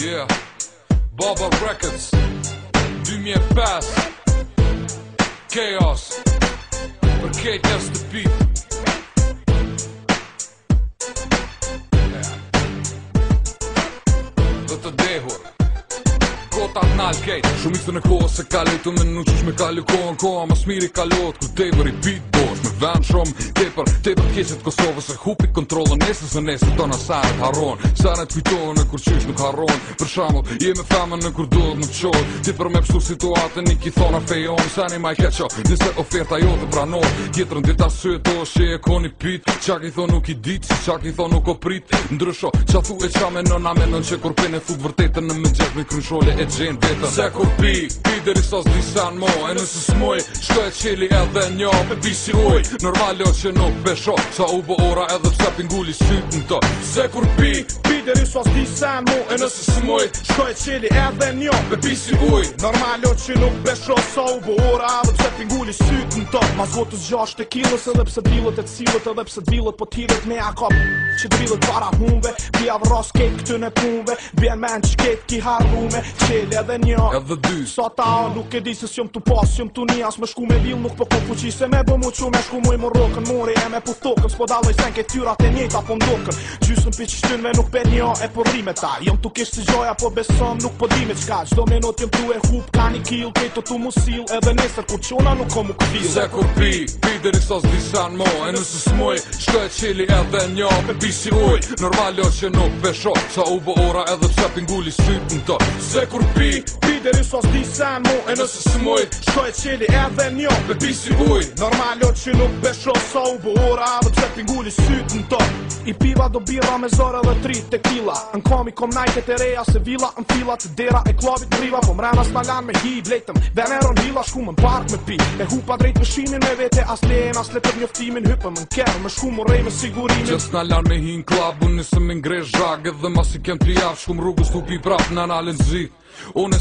Yeah. Bobo brackets. Dumi e past. Chaos. Porque chaos the beat. ta nal gate shumë ikse në kohë se ka letu në nuç me kalu kohën kohë më smiri ka lot ku te vëri pit bosh me vëm shumë te për te për kishë të se hupi kontrollon nesër se nesër tona sa harron sa na fiton kur kurçish nuk harron për shembull je me fama në kur do nuk më ti për me pshtu situatën nik ki thona fejon sa ne maj kaço nëse oferta jote prano tjetrën ditë as sy to shi e koni pit çka i thon nuk i dit çka i thon nuk o prit ndrysho thu e çka me nona me nën se kur pe në fut vërtetën në mëngjes me kryshole et gjen dita Se ku pi, pi dhe risos disa në mo E nësë smoj, shko e qili edhe njo Me bisi uj, normal që nuk besho Sa u bo ora edhe pse pingulli s'qyt në to Se kur pi, pi dhe risos disa në mo E nësë smoj, shko e qili edhe njo Me bisi uj, normal që nuk besho Sa u bo ora edhe pse pingulli s'qyt në to Ma zvotu s'gjash të kilës edhe pse dvillet e cilët Edhe pse dvillet po tirit me akop Që dvillet para humve, bia vros kejt të në punve Bia men që ketë ki harume, që mil edhe një Edhe dy Sa ta nuk e di se s'jom t'u pas S'jom t'u një as me shku me vil Nuk po ko fuqi se me bëmu që me shku muj më rokën Mori e me puthokën S'po daloj sen ke tyra të njët apo ndokën Gjysën pi qështynve nuk për një e por rime ta Jom t'u kisht si gjoja po besëm nuk po dime qka me menot jom t'u e hup ka një kill Kejto t'u mu sil edhe nesër kur qona nuk ko mu Se kur pi, disan mo nuk besho Sa u edhe Se kur be lideri sos di sen mu E nësë smuj Shko e qeli edhe njo Me pisi uj Normalo që nuk besho Sa u buhura Dhe pse pingulli sytë në top I piva do birra me zore dhe tri tequila Në komi kom najke të reja se vila Në fila të dera e klobit në riva Po mrena s'ma lan me hi blejtëm Dhe në ron vila shku më në park me pi E hu pa drejt pëshimin me vete As lehen as le për njoftimin Hypëm në kerë me shku më rej me sigurimin Gjës në lan me hi në klab Unë me mas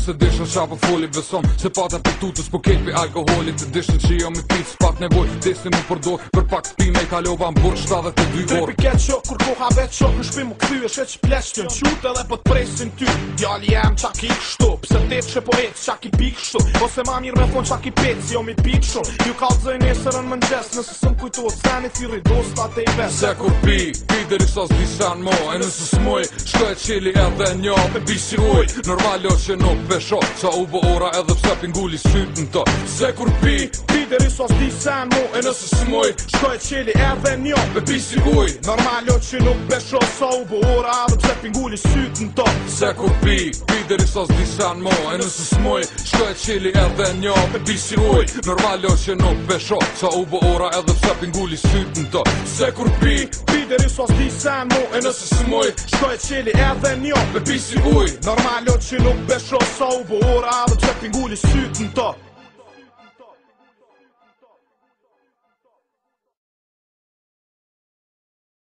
tu pi se Dish në shabë o foli vësëm Se pata për tutës po kejt për alkoholit Dhe dish që jam jo i pitë s'pat nevoj Desi më përdoj për pak s'pi me i kalo Ba më burë qëta dhe të dy orë Trepi ketë shokë kur koha vetë shokë Në shpi më këthy e shetë që pleshtë Qënë qurë dhe dhe po presin ty Djali jam qa ki kështu Pse të të që po etë qa ki pi kështu Ose ma mirë me thonë qa ki pecë Jo mi pi kështu Ju ka të zëjnë esërën më nxesë Nësë sëm kujtuot se në të i ridos Ta të i besë Se kur pi, pi dhe risos dishan mo E nësë smoj, shkoj e qili edhe njo Pe pi uj, normal o që nuk pesh to Sa u bo ora edhe pse pinguli sytën to Se kur pi, pi dhe riso as di sen mu E nëse si muj, shko e qeli edhe njo Me pi si uj, normalo jo që nuk besho Sa u bo ora edhe pse pinguli sytën to Se kur pi, pi dhe riso as di sen mu E nëse si muj, shko e qeli edhe njo Me pi si uj, normalo jo që nuk besho Sa u bo ora edhe pse pinguli sytën to Se kur pi, Lideri s'os t'i sen mu E nësë si muj Shkoj qili edhe njo me pisi uj Normal o që nuk besho Sa u bu ura Dhe që pingulli s'yt në to